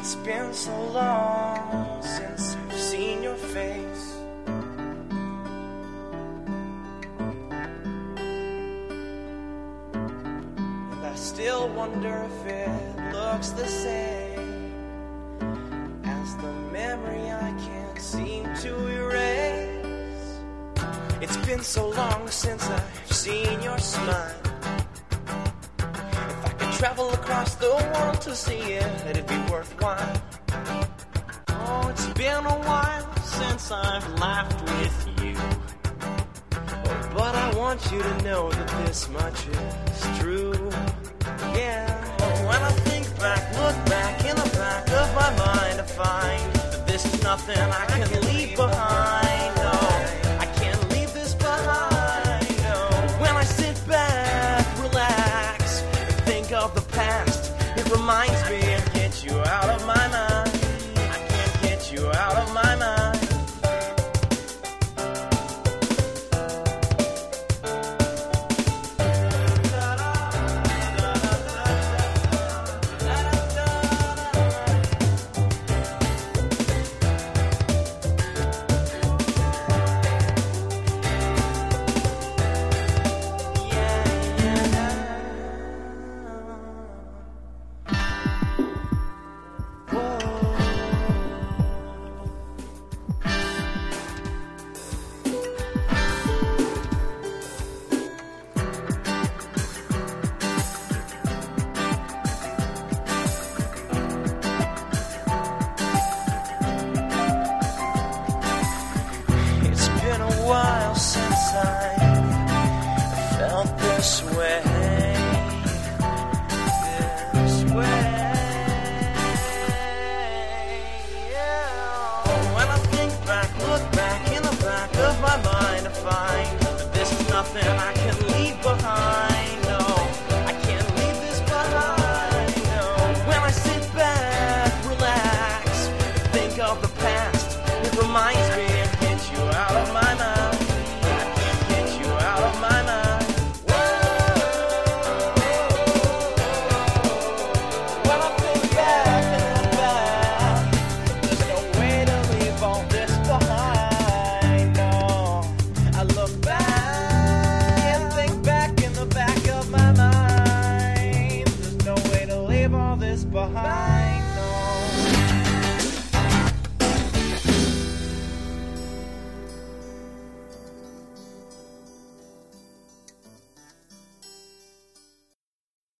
It's been so long since I've seen your face. And I still wonder if it looks the same as the memory I can't seem to erase. It's been so long since I've seen your smile. I travel across the world to see it, it'd be worthwhile. Oh, it's been a while since I've laughed with you. Oh, but I want you to know that this much is true. Yeah. Oh, when I think back, look back in the back of my mind, I find that this is nothing I can leave behind. No, past, since behind.